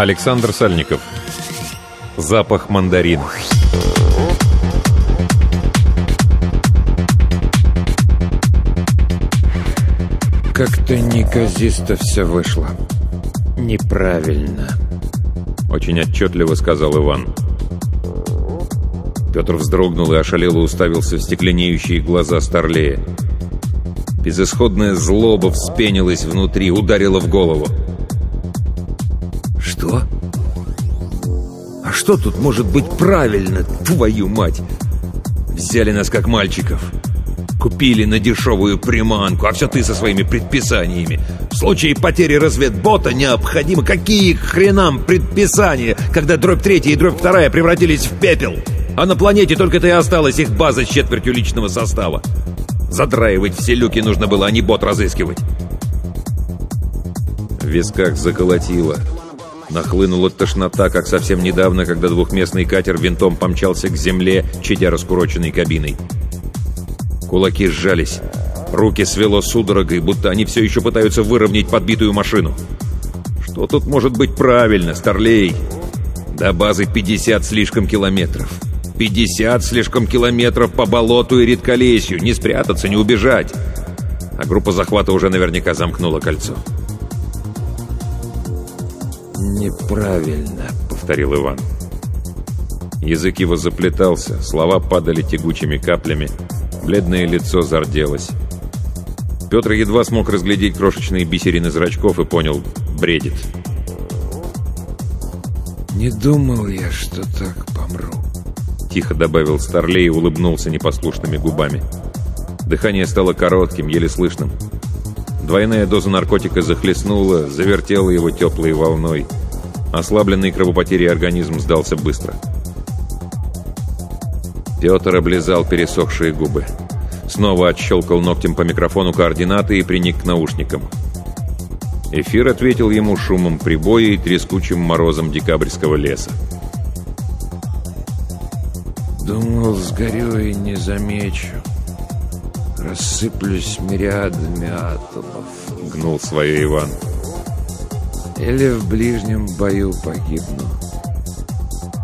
Александр Сальников. Запах мандарина. Как-то неказисто все вышло. Неправильно. Очень отчетливо сказал Иван. Петр вздрогнул и ошалело уставился в стекленеющие глаза Старлея. Безысходная злоба вспенилась внутри, ударила в голову. Что? А что тут может быть правильно, твою мать? Взяли нас как мальчиков. Купили на дешевую приманку, а все ты со своими предписаниями. В случае потери разведбота необходимо... Какие хренам предписания, когда дробь третья и дробь вторая превратились в пепел? А на планете только-то и осталась их база с четвертью личного состава. Задраивать все люки нужно было, а не бот разыскивать. В висках заколотило. Нахлынула тошнота, как совсем недавно, когда двухместный катер винтом помчался к земле, чадя раскуроченной кабиной. Кулаки сжались. Руки свело судорогой, будто они все еще пытаются выровнять подбитую машину. Что тут может быть правильно, Старлей? До базы 50 слишком километров. 50 слишком километров по болоту и редколесью. Не спрятаться, не убежать. А группа захвата уже наверняка замкнула кольцо. «Неправильно», — повторил Иван. Язык его заплетался, слова падали тягучими каплями, бледное лицо зарделось. Петр едва смог разглядеть крошечные бисерины зрачков и понял — бредит. «Не думал я, что так помру», — тихо добавил Старлей и улыбнулся непослушными губами. Дыхание стало коротким, еле слышным. Двойная доза наркотика захлестнула, завертела его теплой волной. Ослабленный кровопотерей организм сдался быстро. Петр облизал пересохшие губы. Снова отщелкал ногтем по микрофону координаты и приник к наушникам. Эфир ответил ему шумом прибоя и трескучим морозом декабрьского леса. «Думал, сгорю и не замечу. Рассыплюсь мириадами атомов», — гнул свое Иван. «Или в ближнем бою погибну.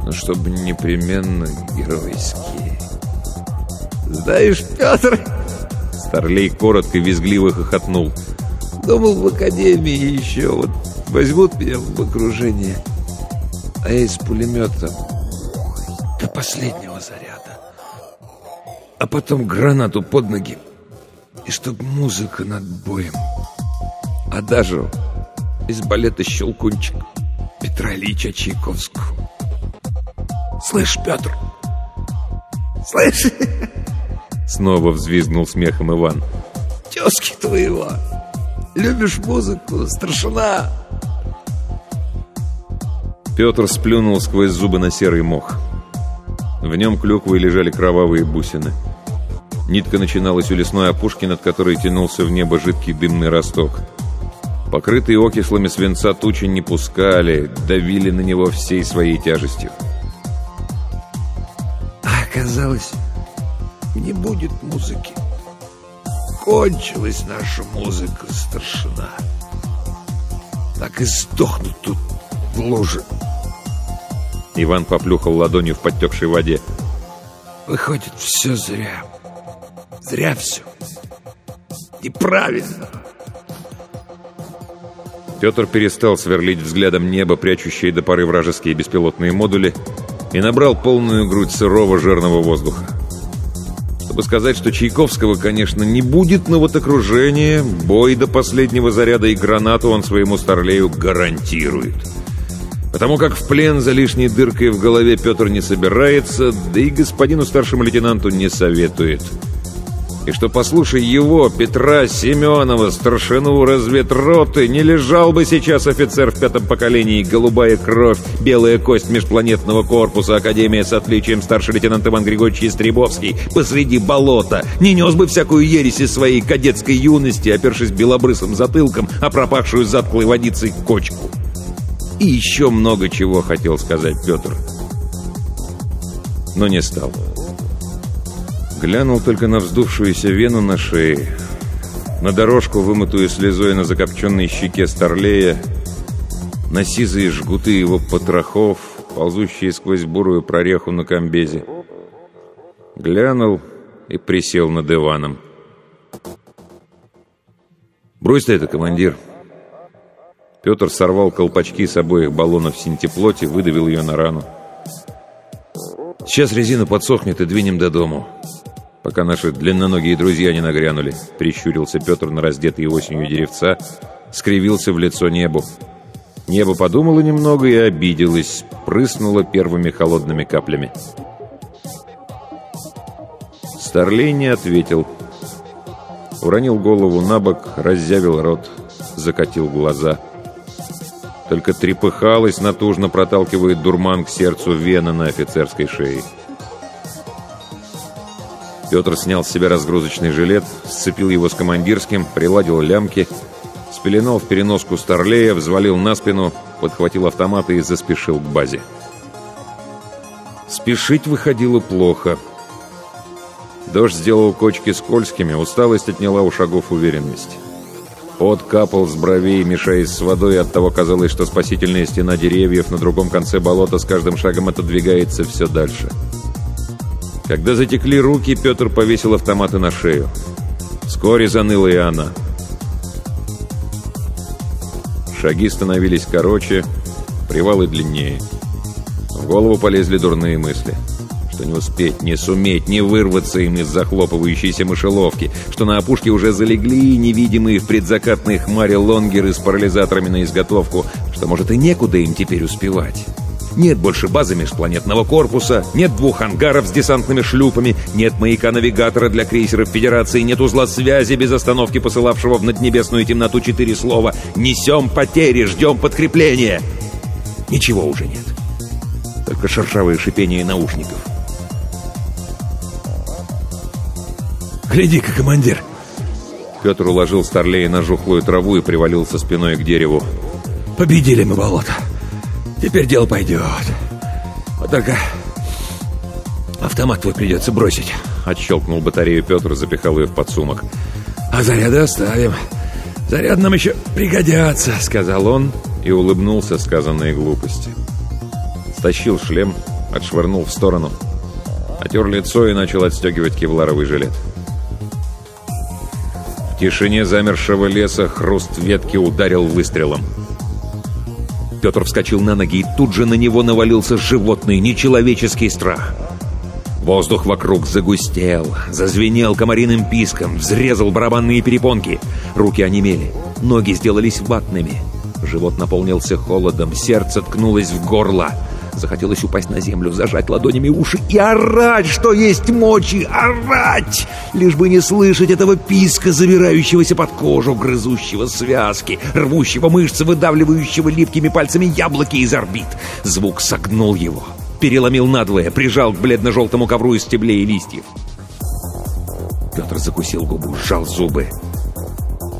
Но чтобы непременно геройски». «Знаешь, Петр...» Старлей коротко и визгливо хохотнул. «Думал, в академии еще вот возьмут меня в окружение, а я из пулемета до последнего заряда, а потом гранату под ноги, и чтоб музыка над боем, а даже из балета «Щелкунчик» Петра Ильича Чайковского. Слышь, Петр, слышь?» Снова взвизгнул смехом Иван. «Тезки твоего! Любишь музыку, старшина!» Петр сплюнул сквозь зубы на серый мох. В нем клюквой лежали кровавые бусины. Нитка начиналась у лесной опушки, над которой тянулся в небо жидкий дымный росток. Покрытые окислами свинца тучи не пускали, давили на него всей своей тяжестью. А оказалось, не будет музыки. Кончилась наша музыка, старшина. Так и сдохнут тут в луже. Иван поплюхал ладонью в подтекшей воде. Выходит, все зря. Зря все. Неправильно. Петр перестал сверлить взглядом небо, прячущие до поры вражеские беспилотные модули, и набрал полную грудь сырого жирного воздуха. Чтобы сказать, что Чайковского, конечно, не будет, но вот окружение, бой до последнего заряда и гранату он своему старлею гарантирует. Потому как в плен за лишней дыркой в голове Петр не собирается, да и господину старшему лейтенанту не советует – и что, послушай его, Петра Семенова, старшину разведроты, не лежал бы сейчас офицер в пятом поколении, голубая кровь, белая кость межпланетного корпуса, Академия с отличием старший лейтенант Иван Григорьевич Истребовский, посреди болота, не нес бы всякую ересь из своей кадетской юности, опершись белобрысым затылком, а пропахшую затклой водицей кочку. И еще много чего хотел сказать Петр, но не стал. Глянул только на вздувшуюся вену на шее, на дорожку, вымытую слезой на закопченной щеке старлея, на сизые жгуты его потрохов, ползущие сквозь бурую прореху на комбезе. Глянул и присел над диваном. «Брось ты это, командир!» Петр сорвал колпачки с обоих баллонов синтеплоти, выдавил ее на рану. «Сейчас резина подсохнет и двинем до дому пока наши длинноногие друзья не нагрянули», — прищурился Петр на раздетые осенью деревца, скривился в лицо небу. Небо подумало немного и обиделось, прыснуло первыми холодными каплями. Старлей не ответил. Уронил голову на бок, раззявил рот, закатил глаза. Только трепыхалась, натужно проталкивает дурман к сердцу вена на офицерской шее. Петр снял с себя разгрузочный жилет, сцепил его с командирским, приладил лямки, спеленал в переноску Старлея, взвалил на спину, подхватил автомат и заспешил к базе. Спешить выходило плохо. Дождь сделал кочки скользкими, усталость отняла у шагов уверенность. Пот капал с бровей, мешаясь с водой, от того казалось, что спасительная стена деревьев на другом конце болота с каждым шагом отодвигается все дальше. Когда затекли руки, Петр повесил автоматы на шею. Вскоре заныла и она. Шаги становились короче, привалы длиннее. В голову полезли дурные мысли. Что не успеть, не суметь, не вырваться им из захлопывающейся мышеловки. Что на опушке уже залегли невидимые в предзакатной хмаре лонгеры с парализаторами на изготовку. Что, может, и некуда им теперь успевать. Нет больше базы межпланетного корпуса, нет двух ангаров с десантными шлюпами, нет маяка-навигатора для крейсеров Федерации, нет узла связи без остановки, посылавшего в наднебесную темноту четыре слова «Несем потери, ждем подкрепления». Ничего уже нет. Только шершавое шипение наушников. «Гляди-ка, командир!» Петр уложил Старлея на жухлую траву и привалился спиной к дереву. «Победили мы болото!» Теперь дело пойдет. Вот только автомат твой придется бросить. Отщелкнул батарею Петр, запихал ее в подсумок. А заряды оставим. Заряд нам еще пригодятся, сказал он и улыбнулся сказанной глупости. Стащил шлем, отшвырнул в сторону, отер лицо и начал отстегивать кевларовый жилет. В тишине замершего леса хруст ветки ударил выстрелом. Петр вскочил на ноги, и тут же на него навалился животный, нечеловеческий страх. Воздух вокруг загустел, зазвенел комариным писком, взрезал барабанные перепонки. Руки онемели, ноги сделались ватными. Живот наполнился холодом, сердце ткнулось в горло — Захотелось упасть на землю, зажать ладонями уши и орать, что есть мочи, орать! Лишь бы не слышать этого писка, забирающегося под кожу, грызущего связки, рвущего мышцы, выдавливающего липкими пальцами яблоки из орбит. Звук согнул его, переломил надвое, прижал к бледно-желтому ковру из стеблей и листьев. Петр закусил губу, сжал зубы.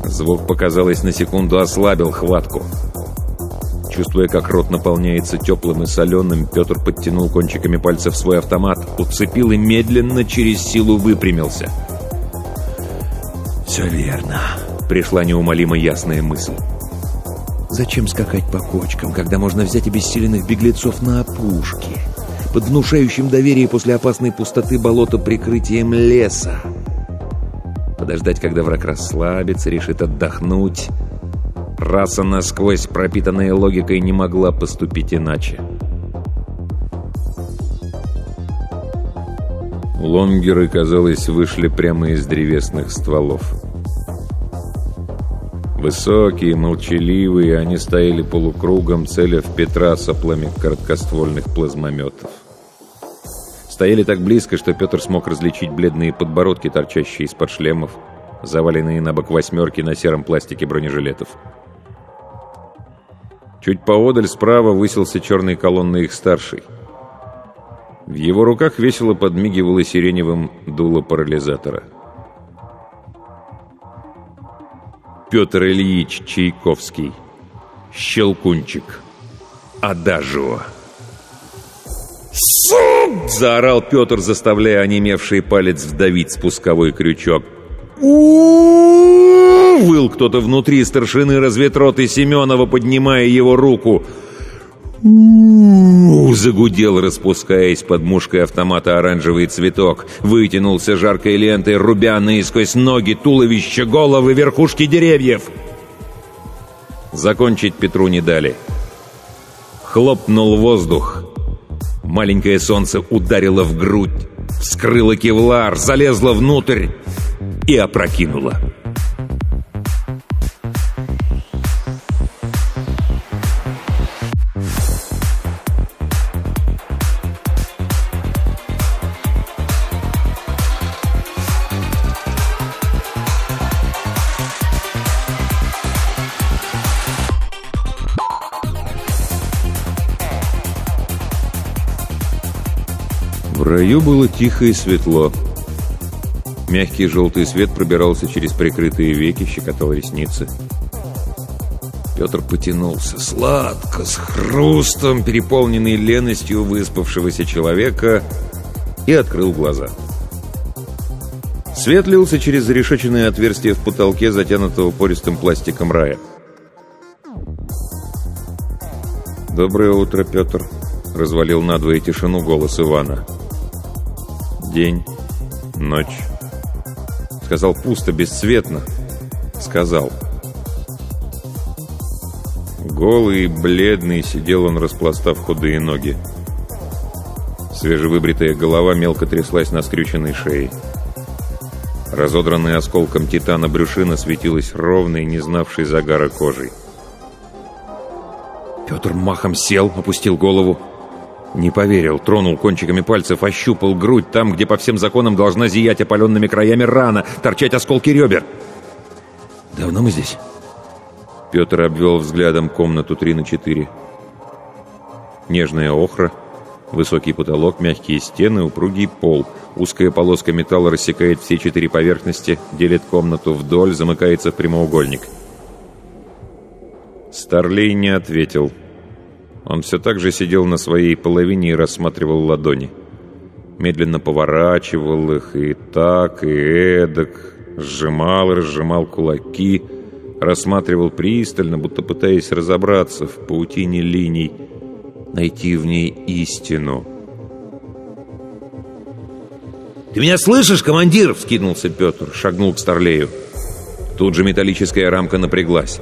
Звук, показалось, на секунду ослабил хватку. Чувствуя, как рот наполняется теплым и соленым, Петр подтянул кончиками пальцев свой автомат, уцепил и медленно через силу выпрямился. «Все верно», — пришла неумолимо ясная мысль. «Зачем скакать по кочкам, когда можно взять обессиленных беглецов на опушке, под внушающим доверие после опасной пустоты болота прикрытием леса? Подождать, когда враг расслабится, решит отдохнуть» Раса насквозь, пропитанная логикой, не могла поступить иначе. Лонгеры, казалось, вышли прямо из древесных стволов. Высокие, молчаливые, они стояли полукругом, целя в Петра соплами короткоствольных плазмометов. Стояли так близко, что Петр смог различить бледные подбородки, торчащие из-под шлемов, заваленные на бок восьмерки на сером пластике бронежилетов. Чуть поодаль справа высился черный колонны их старший. В его руках весело подмигивало сиреневым дуло парализатора. Петр Ильич Чайковский. Щелкунчик. Адажио. «Суп!» — заорал Петр, заставляя онемевший палец вдавить спусковой крючок. Выл кто-то внутри старшины разведроты Семенова, поднимая его руку. загудел, распускаясь под мушкой автомата оранжевый цветок. Вытянулся жаркой лентой, рубя наискось ноги, туловища, головы, верхушки деревьев. Закончить Петру не дали. Хлопнул воздух. Маленькое солнце ударило в грудь, вскрыло кевлар, залезло внутрь и опрокинуло. раю было тихо и светло. Мягкий желтый свет пробирался через прикрытые веки, щекотал ресницы. Петр потянулся сладко, с хрустом, переполненный леностью выспавшегося человека, и открыл глаза. Свет лился через зарешеченное отверстие в потолке, затянутого пористым пластиком рая. «Доброе утро, Петр», — развалил надвое тишину голос Ивана. День, ночь. Сказал пусто, бесцветно. Сказал. Голый и бледный сидел он, распластав худые ноги. Свежевыбритая голова мелко тряслась на скрюченной шее. Разодранная осколком титана брюшина светилась ровной, не знавшей загара кожей. Петр махом сел, опустил голову. Не поверил, тронул кончиками пальцев, ощупал грудь там, где по всем законам должна зиять опаленными краями рана, торчать осколки ребер. «Давно мы здесь?» Петр обвел взглядом комнату 3 на 4. Нежная охра, высокий потолок, мягкие стены, упругий пол. Узкая полоска металла рассекает все четыре поверхности, делит комнату вдоль, замыкается в прямоугольник. Старлей не ответил. «Старлей» Он все так же сидел на своей половине и рассматривал ладони. Медленно поворачивал их и так, и эдак, сжимал и разжимал кулаки, рассматривал пристально, будто пытаясь разобраться в паутине линий, найти в ней истину. «Ты меня слышишь, командир?» — вскинулся Петр, шагнул к Старлею. Тут же металлическая рамка напряглась.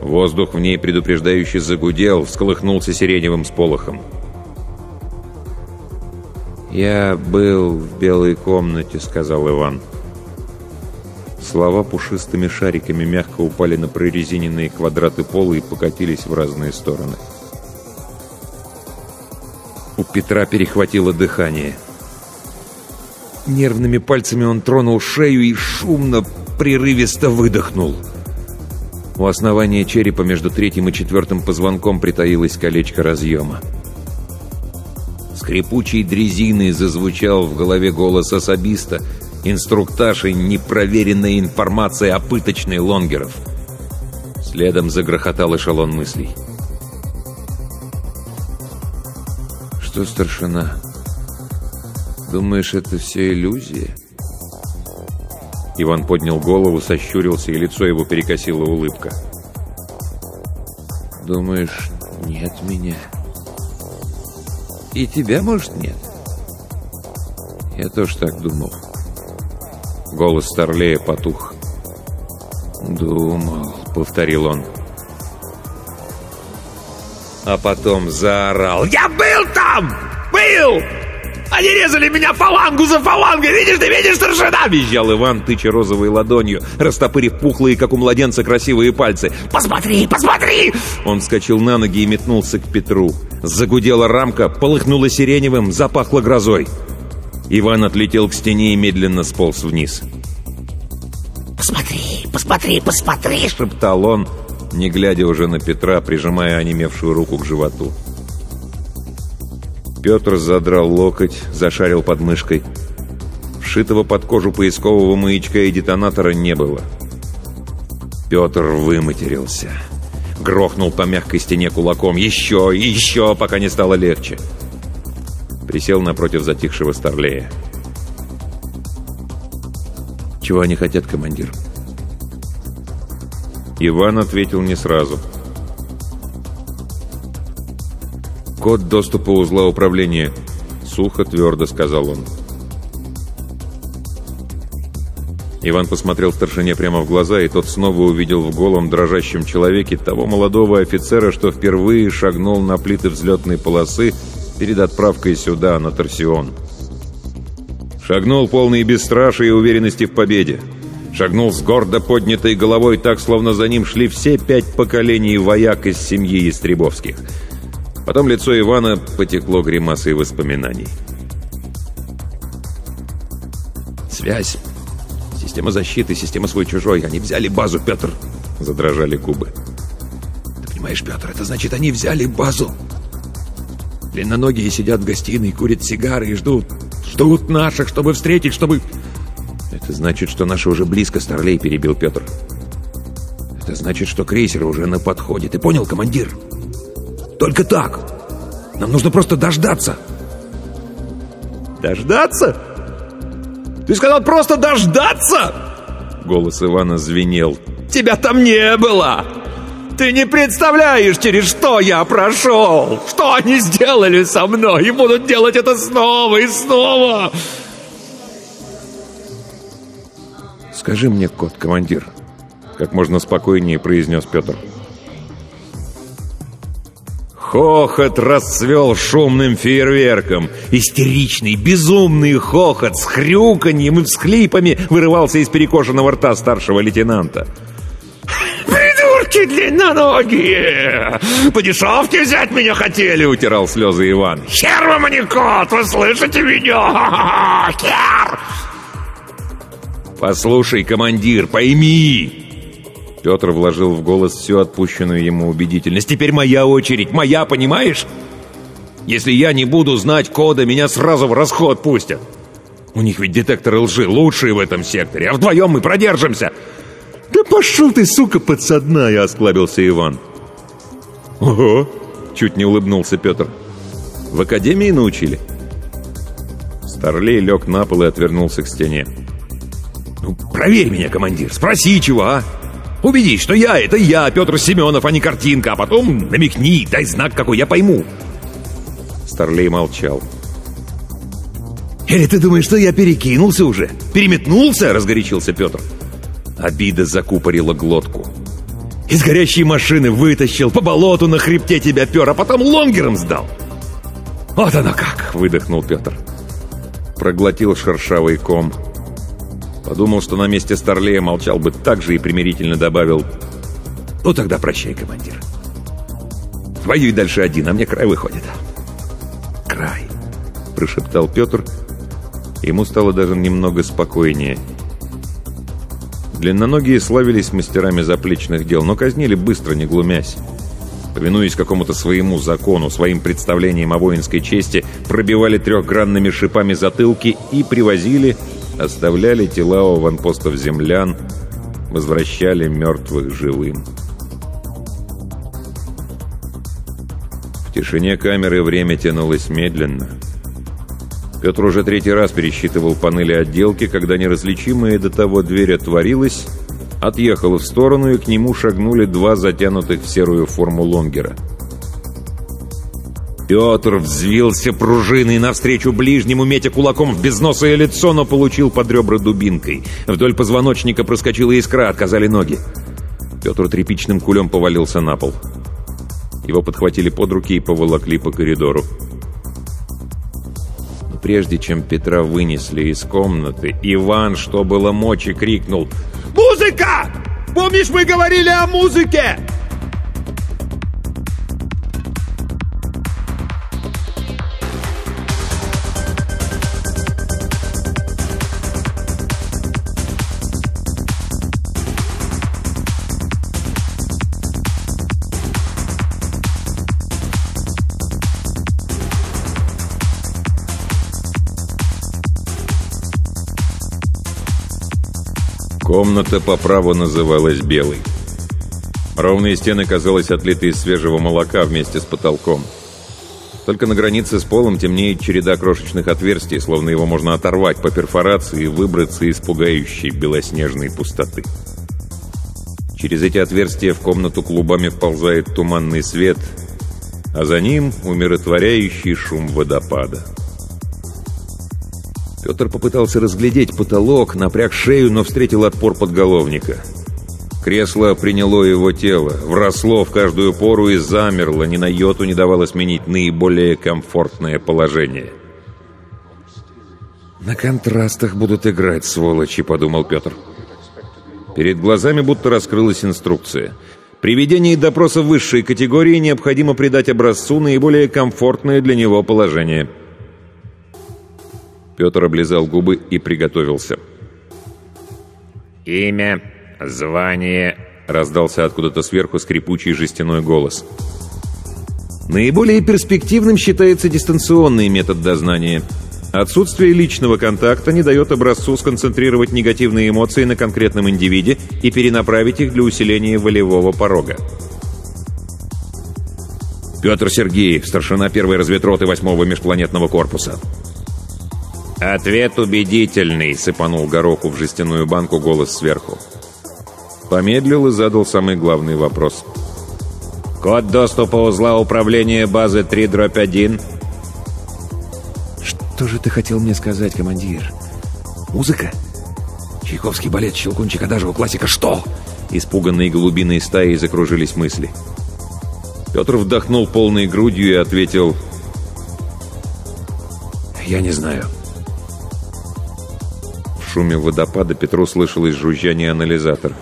Воздух в ней предупреждающе загудел, всколыхнулся сиреневым сполохом. «Я был в белой комнате», — сказал Иван. Слова пушистыми шариками мягко упали на прорезиненные квадраты пола и покатились в разные стороны. У Петра перехватило дыхание. Нервными пальцами он тронул шею и шумно, прерывисто выдохнул — у основания черепа между третьим и четвертым позвонком притаилось колечко разъема. Скрипучей дрезиной зазвучал в голове голос особиста, инструктаж и непроверенная информация о пыточной лонгеров. Следом загрохотал эшелон мыслей. «Что, старшина, думаешь, это все иллюзия?» Иван поднял голову, сощурился, и лицо его перекосила улыбка. «Думаешь, нет меня?» «И тебя, может, нет?» «Я тоже так думал». Голос Старлея потух. «Думал», — повторил он. А потом заорал. «Я был там! Был! Они резали меня фалангу за фалангой! Видишь, ты видишь, старшина!» Визжал Иван, тыча розовой ладонью, растопырив пухлые, как у младенца, красивые пальцы. «Посмотри, посмотри!» Он вскочил на ноги и метнулся к Петру. Загудела рамка, полыхнула сиреневым, запахло грозой. Иван отлетел к стене и медленно сполз вниз. «Посмотри, посмотри, посмотри!» — шептал он, не глядя уже на Петра, прижимая онемевшую руку к животу. Петр задрал локоть, зашарил под мышкой. Вшитого под кожу поискового маячка и детонатора не было. Петр выматерился. Грохнул по мягкой стене кулаком. Еще еще, пока не стало легче. Присел напротив затихшего старлея. «Чего они хотят, командир?» Иван ответил не сразу. «Код доступа узла управления», — сухо, твердо сказал он. Иван посмотрел старшине прямо в глаза, и тот снова увидел в голом дрожащем человеке того молодого офицера, что впервые шагнул на плиты взлетной полосы перед отправкой сюда, на Торсион. Шагнул полный бесстрашия и уверенности в победе. Шагнул с гордо поднятой головой, так, словно за ним шли все пять поколений вояк из семьи Истребовских — Потом лицо Ивана потекло гримасой воспоминаний. «Связь. Система защиты, система свой-чужой. Они взяли базу, Петр!» Задрожали губы. «Ты понимаешь, Петр, это значит, они взяли базу!» Длинноногие сидят в гостиной, курят сигары и ждут. Ждут наших, чтобы встретить, чтобы... Это значит, что наши уже близко, Старлей, перебил Петр. Это значит, что крейсер уже на подходе. Ты понял, командир? Только так. Нам нужно просто дождаться. Дождаться? Ты сказал просто дождаться? Голос Ивана звенел. Тебя там не было. Ты не представляешь, через что я прошел. Что они сделали со мной и будут делать это снова и снова. Скажи мне, кот, командир, как можно спокойнее произнес Петр. Хохот расцвел шумным фейерверком. Истеричный, безумный хохот с хрюканьем и всхлипами вырывался из перекошенного рта старшего лейтенанта. «Придурки длинноногие! По дешевке взять меня хотели!» — утирал слезы Иван. «Хер вам, а не кот! Вы слышите меня? Хер!» «Послушай, командир, пойми!» Петр вложил в голос всю отпущенную ему убедительность. «Теперь моя очередь, моя, понимаешь? Если я не буду знать кода, меня сразу в расход пустят. У них ведь детекторы лжи лучшие в этом секторе, а вдвоем мы продержимся!» «Да пошел ты, сука, подсадная!» — осклабился Иван. «Ого!» — чуть не улыбнулся Петр. «В академии научили?» Старлей лег на пол и отвернулся к стене. «Ну, проверь меня, командир, спроси чего, а?» Убедись, что я — это я, Петр Семенов, а не картинка, а потом намекни, дай знак, какой я пойму». Старлей молчал. «Или ты думаешь, что я перекинулся уже? Переметнулся?» — разгорячился Петр. Обида закупорила глотку. «Из горящей машины вытащил, по болоту на хребте тебя пер, а потом лонгером сдал!» «Вот оно как!» — выдохнул Петр. Проглотил шершавый ком. Подумал, что на месте Старлея молчал бы так же и примирительно добавил «Ну тогда прощай, командир. Воюй дальше один, а мне край выходит». «Край», — прошептал Петр. Ему стало даже немного спокойнее. Длинноногие славились мастерами заплечных дел, но казнили быстро, не глумясь. Повинуясь какому-то своему закону, своим представлениям о воинской чести, пробивали трехгранными шипами затылки и привозили оставляли тела у аванпостов землян, возвращали мертвых живым. В тишине камеры время тянулось медленно. Петр уже третий раз пересчитывал панели отделки, когда неразличимая до того дверь отворилась, отъехала в сторону, и к нему шагнули два затянутых в серую форму лонгера — Петр взвился пружиной навстречу ближнему, метя кулаком в безносое лицо, но получил под ребра дубинкой. Вдоль позвоночника проскочила искра, отказали ноги. Петр тряпичным кулем повалился на пол. Его подхватили под руки и поволокли по коридору. Но прежде чем Петра вынесли из комнаты, Иван, что было мочи, крикнул «Музыка! Помнишь, мы говорили о музыке?» Комната по праву называлась «белой». Ровные стены, казалось, отлиты из свежего молока вместе с потолком. Только на границе с полом темнеет череда крошечных отверстий, словно его можно оторвать по перфорации и выбраться из пугающей белоснежной пустоты. Через эти отверстия в комнату клубами вползает туманный свет, а за ним умиротворяющий шум водопада. Петр попытался разглядеть потолок, напряг шею, но встретил отпор подголовника. Кресло приняло его тело, вросло в каждую пору и замерло, ни на йоту не давало сменить наиболее комфортное положение. «На контрастах будут играть, сволочи», — подумал Петр. Перед глазами будто раскрылась инструкция. При ведении допроса высшей категории необходимо придать образцу наиболее комфортное для него положение — Петр облизал губы и приготовился. «Имя, звание...» — раздался откуда-то сверху скрипучий жестяной голос. Наиболее перспективным считается дистанционный метод дознания. Отсутствие личного контакта не дает образцу сконцентрировать негативные эмоции на конкретном индивиде и перенаправить их для усиления волевого порога. Петр Сергеев, старшина первой разведроты 8-го межпланетного корпуса. «Ответ убедительный», — сыпанул Гороху в жестяную банку голос сверху. Помедлил и задал самый главный вопрос. «Код доступа узла управления базы 3-1». «Что же ты хотел мне сказать, командир? Музыка? Чайковский балет, Щелкунчик, Адажева, классика, что?» Испуганные голубиной стаи закружились мысли. Петр вдохнул полной грудью и ответил «Я не знаю» шуме водопада Петру слышалось жужжание анализаторов.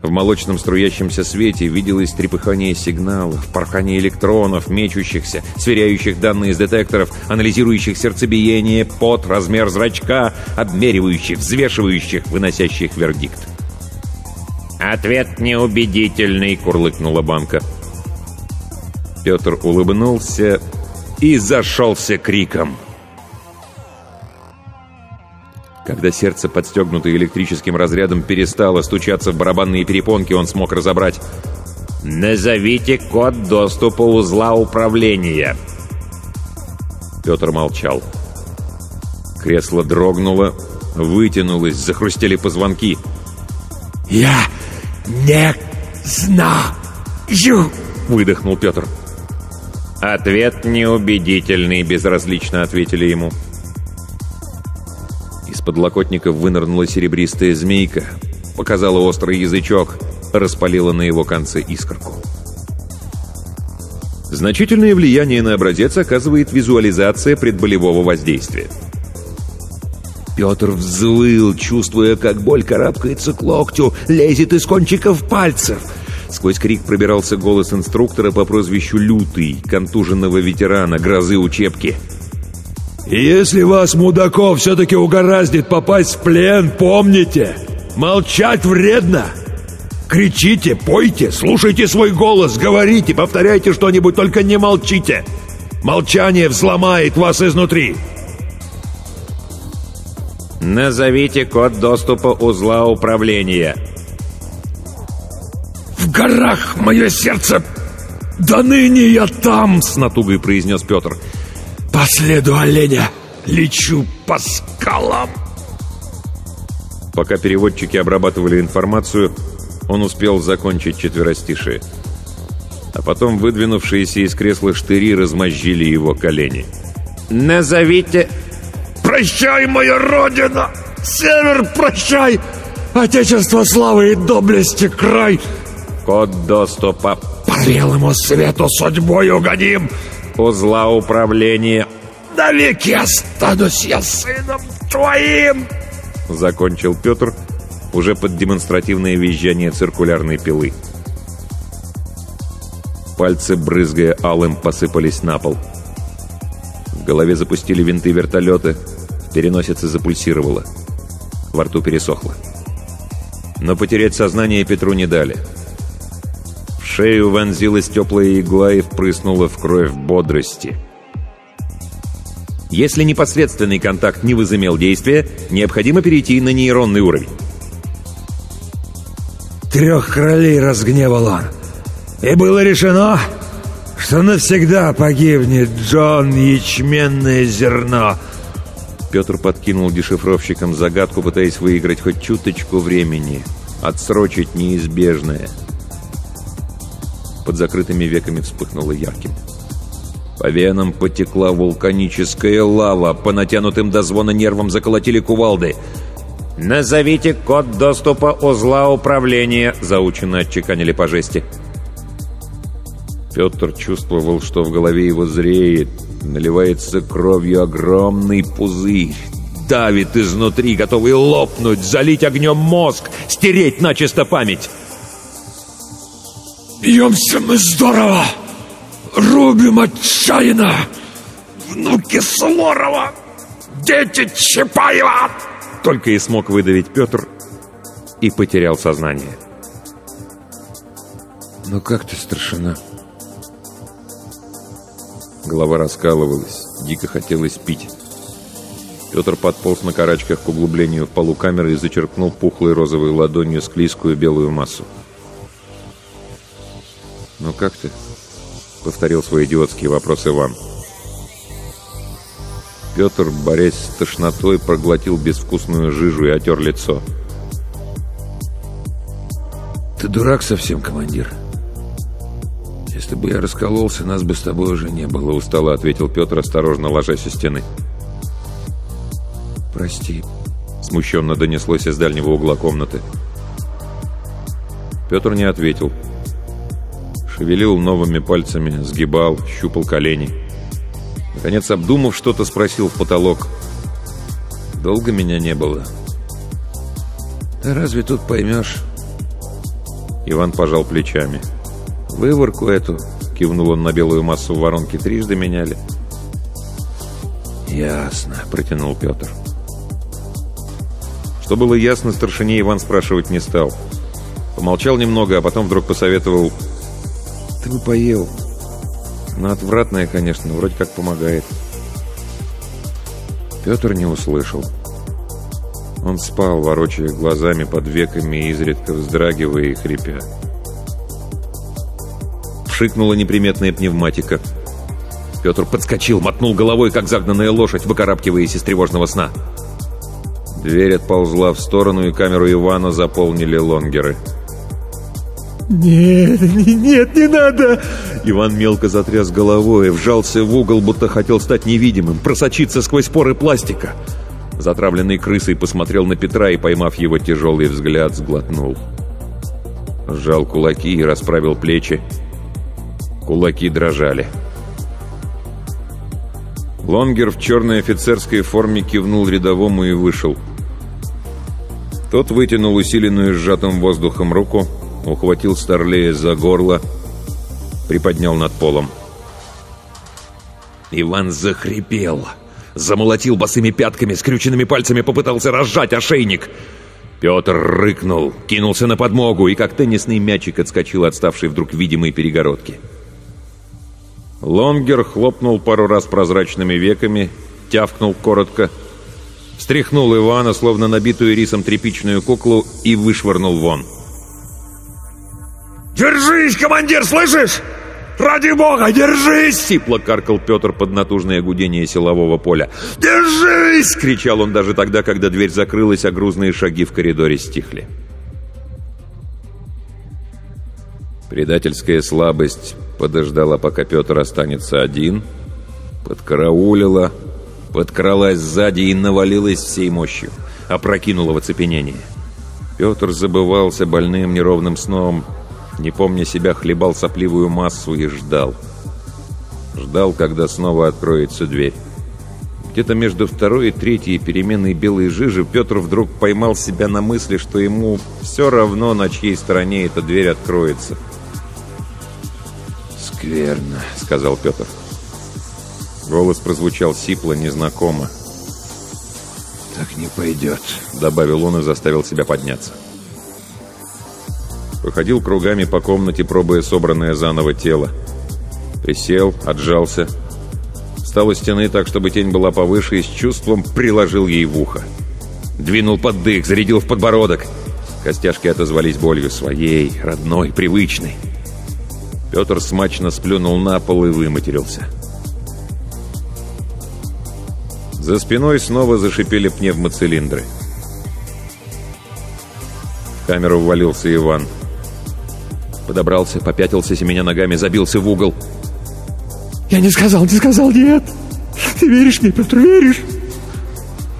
В молочном струящемся свете виделось трепыхание сигналов, порхание электронов, мечущихся, сверяющих данные из детекторов, анализирующих сердцебиение, пот, размер зрачка, обмеривающих, взвешивающих, выносящих вердикт. «Ответ неубедительный», — курлыкнула банка. Петр улыбнулся и зашелся криком. Когда сердце, подстегнутое электрическим разрядом, перестало стучаться в барабанные перепонки, он смог разобрать «Назовите код доступа узла управления». Петр молчал. Кресло дрогнуло, вытянулось, захрустели позвонки. «Я не знаю!» — выдохнул Петр. «Ответ неубедительный», — безразлично ответили ему. «Ответ подлокотников вынырнула серебристая змейка, показала острый язычок, распалила на его конце искорку. Значительное влияние на образец оказывает визуализация предболевого воздействия. Петр взвыл, чувствуя, как боль карабкается к локтю, лезет из кончиков пальцев. Сквозь крик пробирался голос инструктора по прозвищу Лютый, контуженного ветерана грозы учебки — если вас, мудаков, все-таки угораздит попасть в плен, помните, молчать вредно. Кричите, пойте, слушайте свой голос, говорите, повторяйте что-нибудь, только не молчите. Молчание взломает вас изнутри. Назовите код доступа узла управления. В горах мое сердце, до ныне я там, с натугой произнес Петр. Петр. По следу оленя лечу по скалам. Пока переводчики обрабатывали информацию, он успел закончить четверостишие. А потом выдвинувшиеся из кресла штыри размозжили его колени. «Назовите...» «Прощай, моя родина! Север, прощай! Отечество славы и доблести край!» «Код доступа...» белому свету судьбой угодим. Узла управления. Навеки останусь я сыном твоим. Закончил Петр уже под демонстративное визжание циркулярной пилы. Пальцы, брызгая алым, посыпались на пол. В голове запустили винты вертолета, в переносице запульсировало. Во рту пересохло. Но потерять сознание Петру не дали. В шею вонзилась теплая игла и впрыснула в кровь бодрости. Если непосредственный контакт не возымел действия, необходимо перейти на нейронный уровень. Трех королей разгневал он. И было решено, что навсегда погибнет Джон Ячменное зерно. Петр подкинул дешифровщикам загадку, пытаясь выиграть хоть чуточку времени, отсрочить неизбежное. Под закрытыми веками вспыхнуло ярким. По венам потекла вулканическая лава, по натянутым до звона нервам заколотили кувалды. «Назовите код доступа узла управления», — заученно отчеканили по жести. Петр чувствовал, что в голове его зреет, наливается кровью огромный пузырь. Давит изнутри, готовый лопнуть, залить огнем мозг, стереть начисто память. «Бьемся мы здорово! Рубим отчаянно! Внуки Слорова! Дети Чапаева!» Только и смог выдавить Петр и потерял сознание. «Ну как ты, старшина?» Голова раскалывалась, дико хотелось пить. Петр подполз на карачках к углублению в полу камеры и зачерпнул пухлой розовой ладонью склизкую белую массу. «Ну как ты?» — повторил свой идиотский вопрос Иван. Петр, борясь с тошнотой, проглотил безвкусную жижу и отер лицо. «Ты дурак совсем, командир?» «Если бы я раскололся, нас бы с тобой уже не было», — устало ответил Петр, осторожно ложась у стены. «Прости», — смущенно донеслось из дальнего угла комнаты. Петр не ответил. Шевелил новыми пальцами, сгибал, щупал колени. Наконец, обдумав что-то, спросил в потолок. «Долго меня не было?» «Да разве тут поймешь?» Иван пожал плечами. «Выворку эту», — кивнул он на белую массу в воронке, — «трижды меняли». «Ясно», — протянул Петр. Что было ясно, старшине Иван спрашивать не стал. Помолчал немного, а потом вдруг посоветовал «Ты бы поел». Ну, отвратное, конечно, вроде как помогает. Петр не услышал. Он спал, ворочая глазами под веками, изредка вздрагивая и хрипя. Вшикнула неприметная пневматика. Петр подскочил, мотнул головой, как загнанная лошадь, выкарабкиваясь из тревожного сна. Дверь отползла в сторону, и камеру Ивана заполнили лонгеры. «Нет, нет, не надо!» Иван мелко затряс головой, вжался в угол, будто хотел стать невидимым, просочиться сквозь поры пластика. Затравленный крысой посмотрел на Петра и, поймав его тяжелый взгляд, сглотнул. Сжал кулаки и расправил плечи. Кулаки дрожали. Лонгер в черной офицерской форме кивнул рядовому и вышел. Тот вытянул усиленную сжатым воздухом руку, ухватил Старлея за горло, приподнял над полом. Иван захрипел, замолотил босыми пятками, скрюченными пальцами попытался разжать ошейник. Петр рыкнул, кинулся на подмогу и, как теннисный мячик, отскочил отставший вдруг видимой перегородки. Лонгер хлопнул пару раз прозрачными веками, тявкнул коротко, встряхнул Ивана, словно набитую рисом тряпичную куклу, и вышвырнул вон. «Держись, командир, слышишь? Ради бога, держись!» Сипло каркал Петр под натужное гудение силового поля. «Держись!» — кричал он даже тогда, когда дверь закрылась, а грузные шаги в коридоре стихли. Предательская слабость подождала, пока Петр останется один, подкараулила, подкралась сзади и навалилась всей мощью, опрокинула в оцепенение. Петр забывался больным неровным сном, не помня себя, хлебал сопливую массу и ждал. Ждал, когда снова откроется дверь. Где-то между второй и третьей переменной белой жижи Петр вдруг поймал себя на мысли, что ему все равно, на чьей стороне эта дверь откроется. «Скверно», — сказал Петр. Голос прозвучал сипло, незнакомо. «Так не пойдет», — добавил он и заставил себя подняться. Походил кругами по комнате, пробуя собранное заново тело. Присел, отжался. Встал у стены так, чтобы тень была повыше, и с чувством приложил ей в ухо. Двинул под дых, зарядил в подбородок. Костяшки отозвались болью своей, родной, привычной. Петр смачно сплюнул на пол и выматерился. За спиной снова зашипели пневмоцилиндры. В камеру ввалился Иван. Подобрался, попятился, семеня ногами, забился в угол. «Я не сказал, не сказал, нет! Ты веришь мне, Петр, веришь?»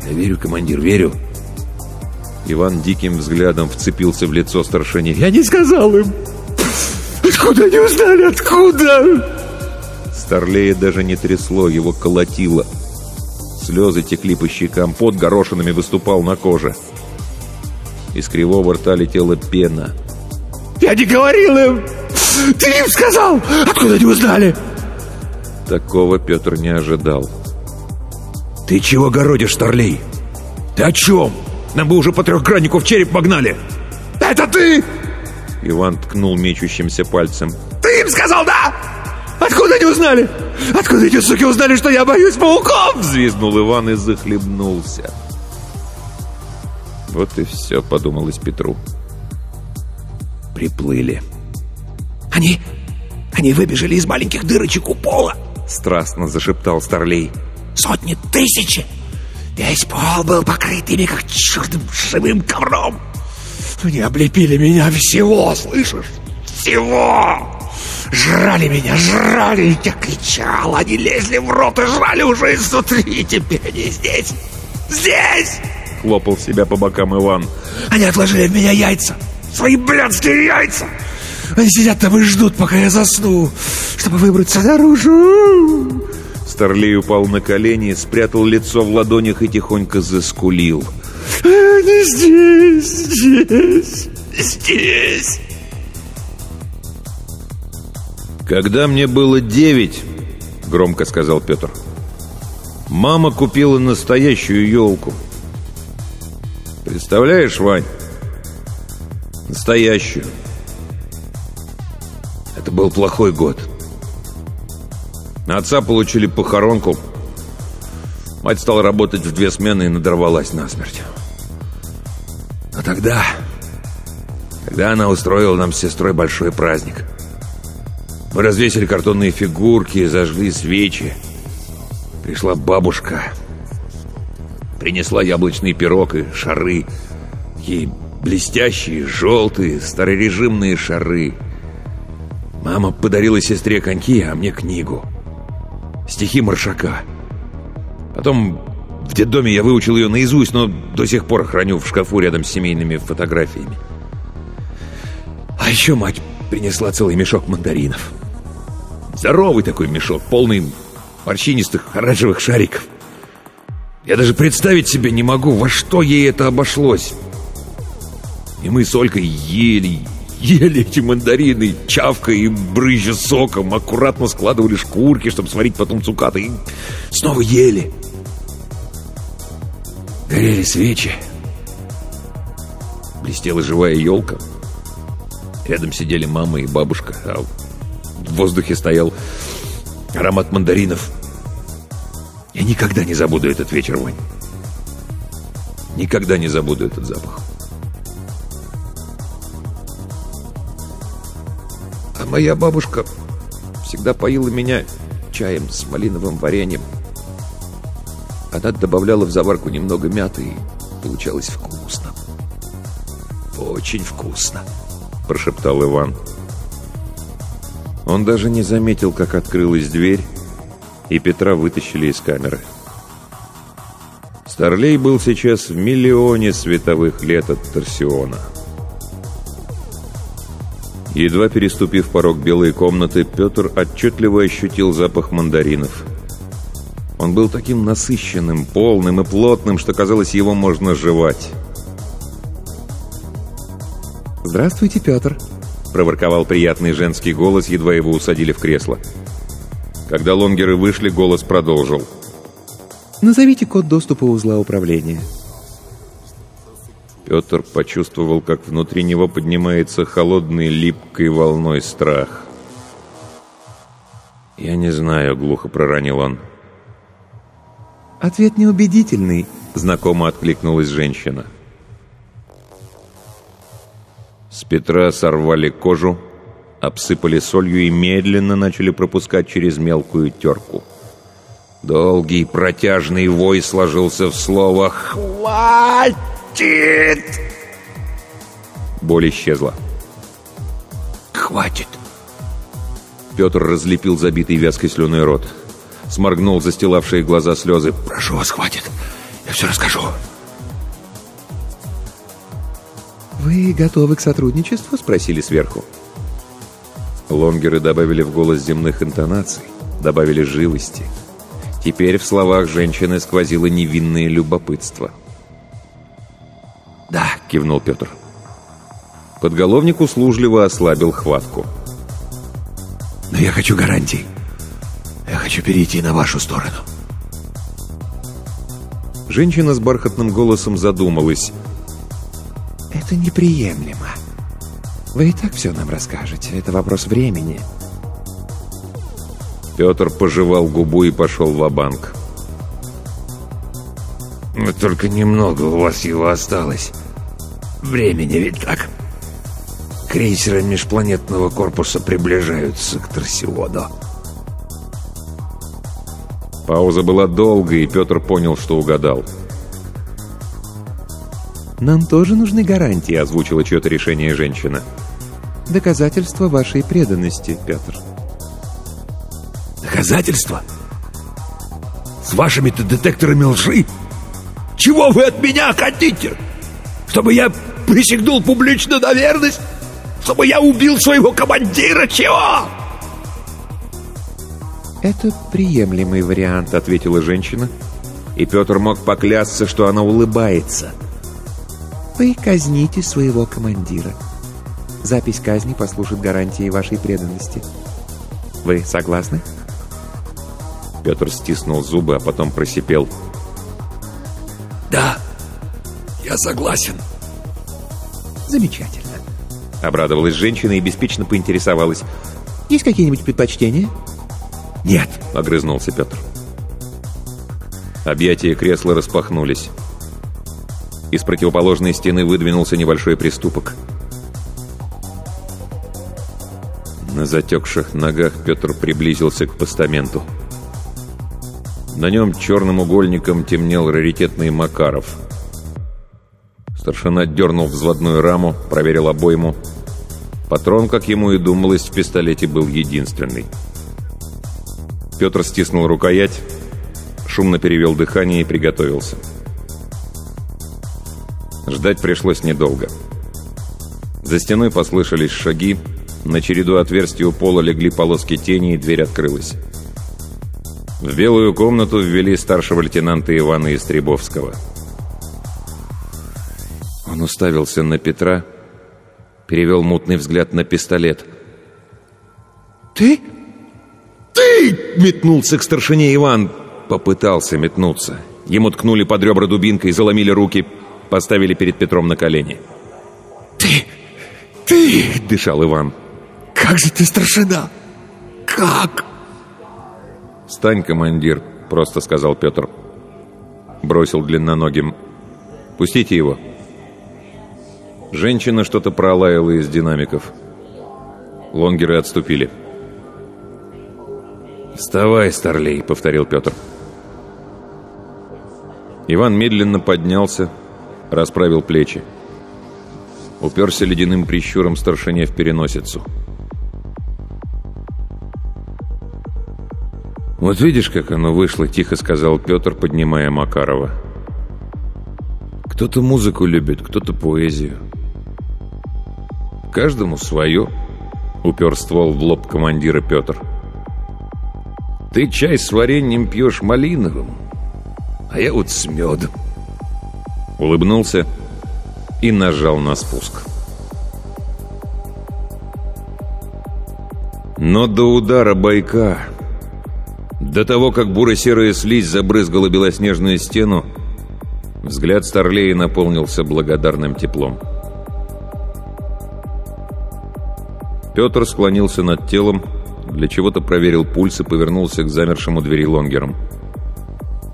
«Я верю, командир, верю!» Иван диким взглядом вцепился в лицо старшине. «Я не сказал им! Откуда они узнали? Откуда?» Старлея даже не трясло, его колотило. Слезы текли по щекам, под горошинами выступал на коже. Из кривого рта летела пена. «Я не говорил им! Ты им сказал! Откуда они узнали?» Такого Петр не ожидал. «Ты чего городишь, Старлей? Ты о чем? Нам бы уже по трехграннику в череп погнали!» «Это ты!» Иван ткнул мечущимся пальцем. «Ты им сказал, да? Откуда они узнали? Откуда эти суки узнали, что я боюсь пауков?» Взвизгнул Иван и захлебнулся. Вот и все, подумалось Петру. Приплыли. «Они... они выбежали из маленьких дырочек у пола!» Страстно зашептал Старлей. «Сотни, тысячи! Весь пол был покрыт ими, как чертом живым ковром! Они облепили меня всего, слышишь? Всего! Жрали меня, жрали! Я кричал, они лезли в рот и жрали уже изнутри, теперь они здесь! Здесь!» Хлопал себя по бокам Иван. «Они отложили в меня яйца! Свои блядские яйца! Они сидят там и ждут, пока я засну, чтобы выбраться наружу!» Старлей упал на колени, спрятал лицо в ладонях и тихонько заскулил. «Они здесь, здесь, здесь!» «Когда мне было девять, — громко сказал Петр, — мама купила настоящую елку. Представляешь, Вань? Настоящую. Это был плохой год. Отца получили похоронку. Мать стала работать в две смены и надорвалась насмерть. А тогда... Тогда она устроила нам с сестрой большой праздник. Мы развесили картонные фигурки, зажгли свечи. Пришла бабушка. Принесла яблочный пирог и шары. Такие блестящие, желтые, старорежимные шары. Мама подарила сестре коньки, а мне книгу. Стихи Маршака. Потом в детдоме я выучил ее наизусть, но до сих пор храню в шкафу рядом с семейными фотографиями. А еще мать принесла целый мешок мандаринов. Здоровый такой мешок, полный морщинистых оранжевых шариков. Я даже представить себе не могу, во что ей это обошлось. И мы с Олькой ели, ели эти мандарины, чавкая и брызжа соком, аккуратно складывали шкурки, чтобы сварить потом цукаты, и снова ели. Горели свечи. Блестела живая елка. Рядом сидели мама и бабушка, а в воздухе стоял аромат мандаринов. Я никогда не забуду этот вечер, Вань. Никогда не забуду этот запах. Моя бабушка всегда поила меня чаем с малиновым вареньем. Она добавляла в заварку немного мяты, и получалось вкусно. Очень вкусно, прошептал Иван. Он даже не заметил, как открылась дверь, и Петра вытащили из камеры. Старлей был сейчас в миллионе световых лет от Торсиона. Едва переступив порог белой комнаты, Петр отчетливо ощутил запах мандаринов. Он был таким насыщенным, полным и плотным, что казалось, его можно жевать. «Здравствуйте, Петр!» — проворковал приятный женский голос, едва его усадили в кресло. Когда лонгеры вышли, голос продолжил. «Назовите код доступа узла управления». Петр почувствовал, как внутри него поднимается холодный липкой волной страх. «Я не знаю», — глухо проронил он. «Ответ неубедительный», — знакомо откликнулась женщина. С Петра сорвали кожу, обсыпали солью и медленно начали пропускать через мелкую терку. Долгий протяжный вой сложился в слово «Хватит!» «Хватит!» Боль исчезла. «Хватит!» Петр разлепил забитый вязкой слюной рот. Сморгнул застилавшие глаза слезы. «Прошу вас, хватит! Я все расскажу!» «Вы готовы к сотрудничеству?» — спросили сверху. Лонгеры добавили в голос земных интонаций, добавили живости. Теперь в словах женщины сквозило невинное любопытство. «Да», — кивнул Петр. Подголовник услужливо ослабил хватку. «Но я хочу гарантий. Я хочу перейти на вашу сторону». Женщина с бархатным голосом задумалась. «Это неприемлемо. Вы и так все нам расскажете. Это вопрос времени». Петр пожевал губу и пошел в банк Вот только немного у вас его осталось. Времени ведь так. Крейсеры межпланетного корпуса приближаются к Торсиоду. Пауза была долгой, и Петр понял, что угадал. «Нам тоже нужны гарантии», — озвучила чье-то решение женщина. «Доказательства вашей преданности, Петр». «Доказательства? С вашими-то детекторами лжи? Чего вы от меня хотите?» Чтобы я присягнул публично на верность? Чтобы я убил своего командира? Чего?» «Это приемлемый вариант», — ответила женщина. И Петр мог поклясться, что она улыбается. «Вы казните своего командира. Запись казни послужит гарантией вашей преданности. Вы согласны?» Петр стиснул зубы, а потом просипел. «Да, я согласен». «Замечательно», — обрадовалась женщина и беспечно поинтересовалась. «Есть какие-нибудь предпочтения?» «Нет», — огрызнулся Петр. Объятия кресла распахнулись. Из противоположной стены выдвинулся небольшой приступок. На затекших ногах Петр приблизился к постаменту. На нем черным угольником темнел раритетный Макаров — Старшина дернул взводную раму, проверил обойму. Патрон, как ему и думалось, в пистолете был единственный. Петр стиснул рукоять, шумно перевел дыхание и приготовился. Ждать пришлось недолго. За стеной послышались шаги, на череду отверстий у пола легли полоски тени, и дверь открылась. В белую комнату ввели старшего лейтенанта Ивана Истребовского – он уставился на Петра, перевел мутный взгляд на пистолет. «Ты? Ты!» — метнулся к старшине Иван. Попытался метнуться. Ему ткнули под ребра дубинкой, заломили руки, поставили перед Петром на колени. «Ты! Ты!» — дышал Иван. «Как же ты старшина? Как?» «Встань, командир», — просто сказал Петр. Бросил длинноногим. «Пустите его». Женщина что-то пролаяла из динамиков. Лонгеры отступили. «Вставай, старлей», — повторил Петр. Иван медленно поднялся, расправил плечи. Уперся ледяным прищуром старшине в переносицу. «Вот видишь, как оно вышло», — тихо сказал Петр, поднимая Макарова. «Кто-то музыку любит, кто-то поэзию. Каждому свое. Упер ствол в лоб командира Петр. «Ты чай с вареньем пьешь малиновым, а я вот с медом». Улыбнулся и нажал на спуск. Но до удара байка, до того, как буро-серая слизь забрызгала белоснежную стену, взгляд Старлея наполнился благодарным теплом. Петр склонился над телом, для чего-то проверил пульс и повернулся к замершему двери лонгерам.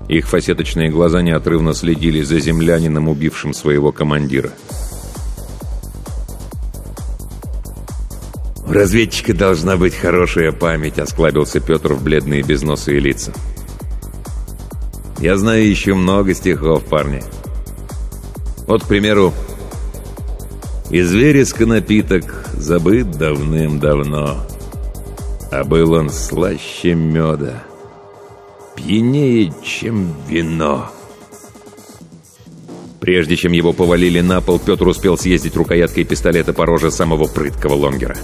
Их фасеточные глаза неотрывно следили за землянином, убившим своего командира. «У разведчика должна быть хорошая память», — осклабился Петр в бледные безносые лица. «Я знаю еще много стихов, парни. Вот, к примеру, «Из вереска напиток забыт давным-давно, а был он слаще меда, пьянее, чем вино». Прежде чем его повалили на пол, Петр успел съездить рукояткой пистолета по роже самого прыткого лонгера.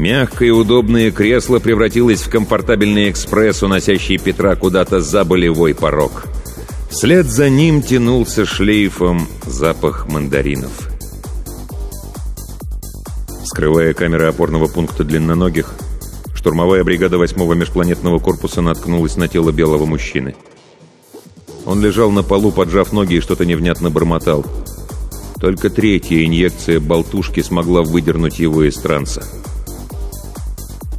Мягкое и удобное кресло превратилось в комфортабельный экспресс, уносящий Петра куда-то за болевой порог. Вслед за ним тянулся шлейфом запах мандаринов. Скрывая камеры опорного пункта длинноногих, штурмовая бригада 8-го межпланетного корпуса наткнулась на тело белого мужчины. Он лежал на полу, поджав ноги и что-то невнятно бормотал. Только третья инъекция болтушки смогла выдернуть его из транса.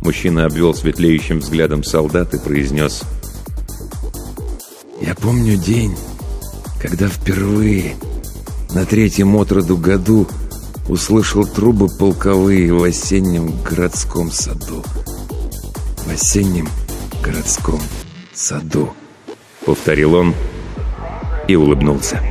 Мужчина обвел светлеющим взглядом солдат и произнес я помню день, когда впервые на третьем отроду году услышал трубы полковые в осеннем городском саду. В осеннем городском саду. Повторил он и улыбнулся.